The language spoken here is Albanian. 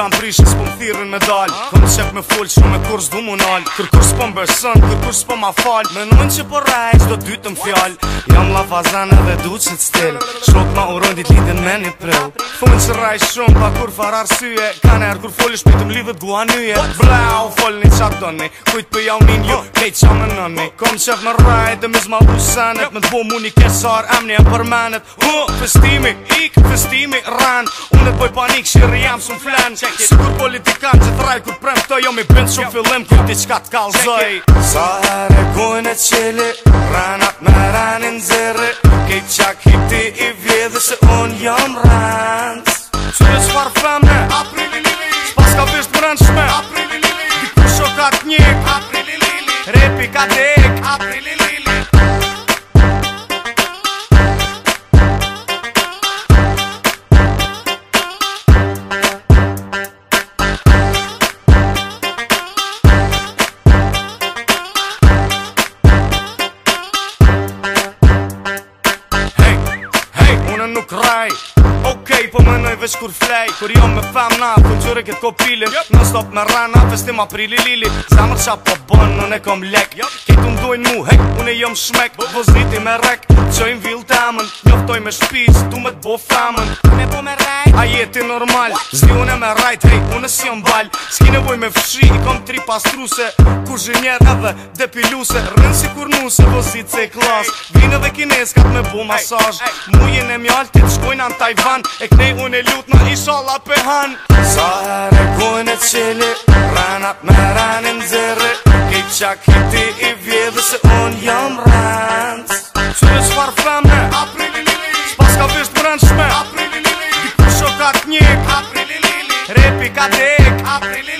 kam prish, s'po m'thirën me dal Po më qep me full, shumë e kur s'du mu nal Kër kur s'po m'besën, kër kur s'po ma fal Me në që po rej, qdo dytë m'fjall Jam la fazane dhe du që t'stil Shrot ma urojnë dit lidin me një prill Fumën që rej shumë, pa kur far arsye Ka erë kur folli, shpitëm um lidhët gua nyje Blau, folni qa doni Kujt për jau min ju, jo, kej qa me nëni Kom qef me rej, dhe miz ma u senet Me t'bo mu një kesar, emni e përmenet Hu, festimi, ik, festimi, ran Unë dhe poj panik, shirë jam, sun flen Qe it Sigur politikan që të rajkur prem të jo mi bënd shumë fillim kjo ti qka t'kallzoj Sa herë gujnë e qili, ranat me ranin zirri Kej qa kiti i vjedhë se unë jam rand Qërë që farë femne, apri li li Që pas ka vishtë brëndshme, apri li li li Kipu shokat njëk, li li Repi ka tek, apri li cry. Okej, okay, po më nëjë veç kur flej Kur jo me fem na, po qyre këtë kopilin yep. Në stop me rana, festim aprili lili më qa po bon, në ne kom lek yep. Kejtë më dojnë mu, hek, une jom shmek Bo me rek, qëjm vill amën Njoftoj me shpiz, du me t'bo femën Me po me rej A jeti normal, zdi une me rajt Hej, une si jëm bal, s'ki nevoj me fshi I kom tri pastruse, ku zhinjer edhe depiluse Rënë si kur nuse, vëzit se klas Vinë dhe kineskat me bo masaj Mujen e mjaltit, shkojnë an han E knej unë e lutë në ishalla pe han Sa herë kujnë e qili Rana me ranin zirri Kip qak hiti i vjedhë Se unë jam rrëndë Që dhe qëfar femme Aprili lili Që pas ka vishtë mërëndshme Aprili lili Diku shokat njëk Aprili lili Repi ka tek Aprili lili